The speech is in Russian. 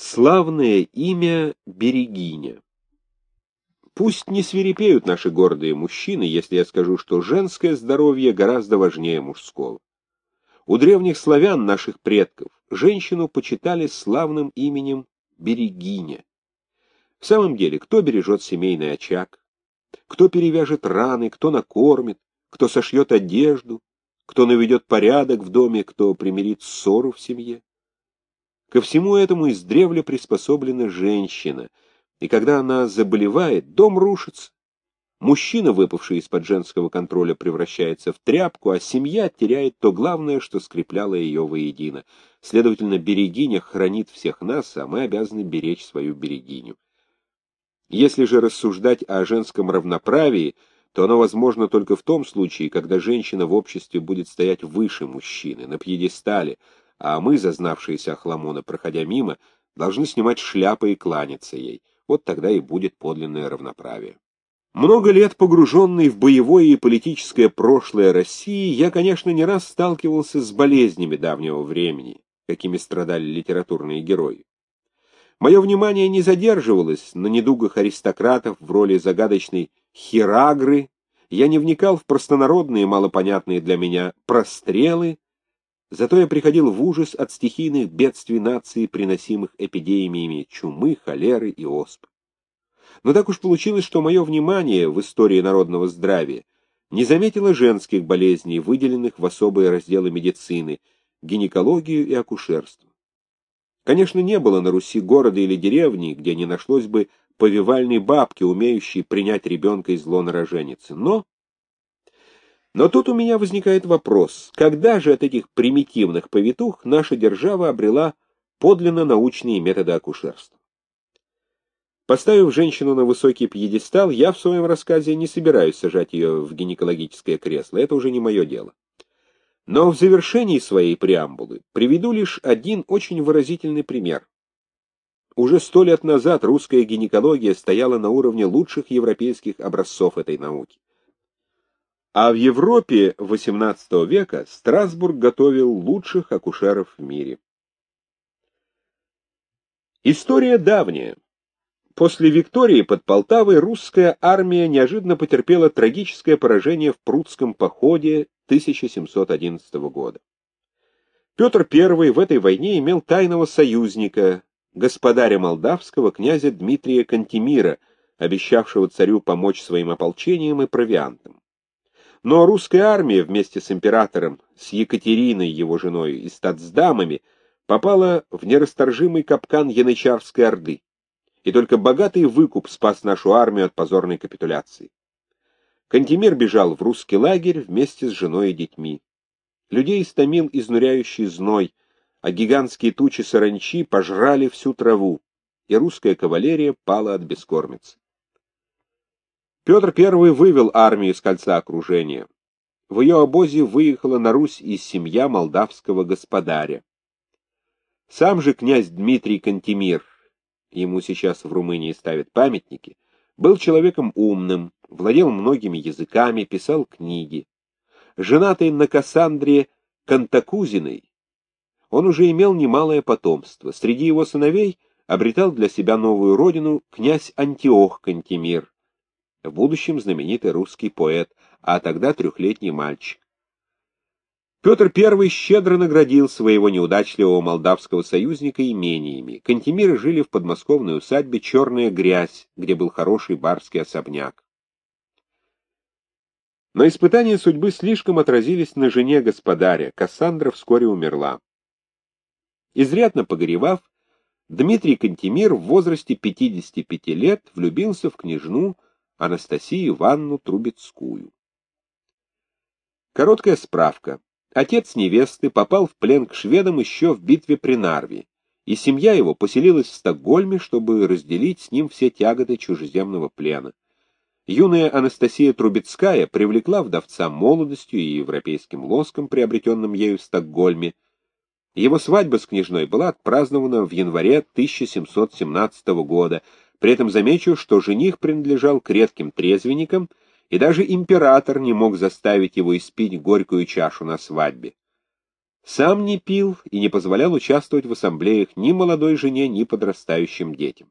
Славное имя Берегиня. Пусть не свирепеют наши гордые мужчины, если я скажу, что женское здоровье гораздо важнее мужского. У древних славян, наших предков, женщину почитали славным именем Берегиня. В самом деле, кто бережет семейный очаг? Кто перевяжет раны, кто накормит, кто сошьет одежду, кто наведет порядок в доме, кто примирит ссору в семье? Ко всему этому издревле приспособлена женщина, и когда она заболевает, дом рушится. Мужчина, выпавший из-под женского контроля, превращается в тряпку, а семья теряет то главное, что скрепляло ее воедино. Следовательно, берегиня хранит всех нас, а мы обязаны беречь свою берегиню. Если же рассуждать о женском равноправии, то оно возможно только в том случае, когда женщина в обществе будет стоять выше мужчины, на пьедестале, а мы, зазнавшиеся Ахламона, проходя мимо, должны снимать шляпы и кланяться ей. Вот тогда и будет подлинное равноправие. Много лет погруженный в боевое и политическое прошлое России, я, конечно, не раз сталкивался с болезнями давнего времени, какими страдали литературные герои. Мое внимание не задерживалось на недугах аристократов в роли загадочной хирагры, я не вникал в простонародные, малопонятные для меня прострелы, Зато я приходил в ужас от стихийных бедствий нации, приносимых эпидемиями чумы, холеры и оспы. Но так уж получилось, что мое внимание в истории народного здравия не заметило женских болезней, выделенных в особые разделы медицины, гинекологию и акушерство. Конечно, не было на Руси города или деревни, где не нашлось бы повивальной бабки, умеющей принять ребенка из лона роженицы, но но тут у меня возникает вопрос, когда же от этих примитивных повитух наша держава обрела подлинно научные методы акушерства? Поставив женщину на высокий пьедестал, я в своем рассказе не собираюсь сажать ее в гинекологическое кресло, это уже не мое дело. Но в завершении своей преамбулы приведу лишь один очень выразительный пример. Уже сто лет назад русская гинекология стояла на уровне лучших европейских образцов этой науки. А в Европе XVIII века Страсбург готовил лучших акушеров в мире. История давняя. После Виктории под Полтавой русская армия неожиданно потерпела трагическое поражение в Прудском походе 1711 года. Петр I в этой войне имел тайного союзника, господаря молдавского князя Дмитрия Кантемира, обещавшего царю помочь своим ополчениям и провиантам. Но русская армия вместе с императором, с Екатериной, его женой, и статсдамами попала в нерасторжимый капкан Янычарской Орды. И только богатый выкуп спас нашу армию от позорной капитуляции. Кантемир бежал в русский лагерь вместе с женой и детьми. Людей истомил изнуряющий зной, а гигантские тучи саранчи пожрали всю траву, и русская кавалерия пала от бескормицы. Петр I вывел армию из кольца окружения. В ее обозе выехала на Русь и семья молдавского господаря. Сам же князь Дмитрий Кантемир, ему сейчас в Румынии ставят памятники, был человеком умным, владел многими языками, писал книги. Женатый на Кассандре Кантакузиной, он уже имел немалое потомство. Среди его сыновей обретал для себя новую родину князь Антиох Кантемир, в будущем знаменитый русский поэт, а тогда трехлетний мальчик. Петр I щедро наградил своего неудачливого молдавского союзника имениями. Кантемиры жили в подмосковной усадьбе «Черная грязь», где был хороший барский особняк. Но испытания судьбы слишком отразились на жене господаря. Кассандра вскоре умерла. Изрядно погоревав, Дмитрий Кантемир в возрасте 55 лет влюбился в княжну Анастасию Ивановну Трубецкую. Короткая справка. Отец невесты попал в плен к шведам еще в битве при Нарве, и семья его поселилась в Стокгольме, чтобы разделить с ним все тяготы чужеземного плена. Юная Анастасия Трубецкая привлекла вдовца молодостью и европейским лоском, приобретенным ею в Стокгольме. Его свадьба с княжной была отпразднована в январе 1717 года, при этом замечу, что жених принадлежал к редким трезвенникам, и даже император не мог заставить его испить горькую чашу на свадьбе. Сам не пил и не позволял участвовать в ассамблеях ни молодой жене, ни подрастающим детям.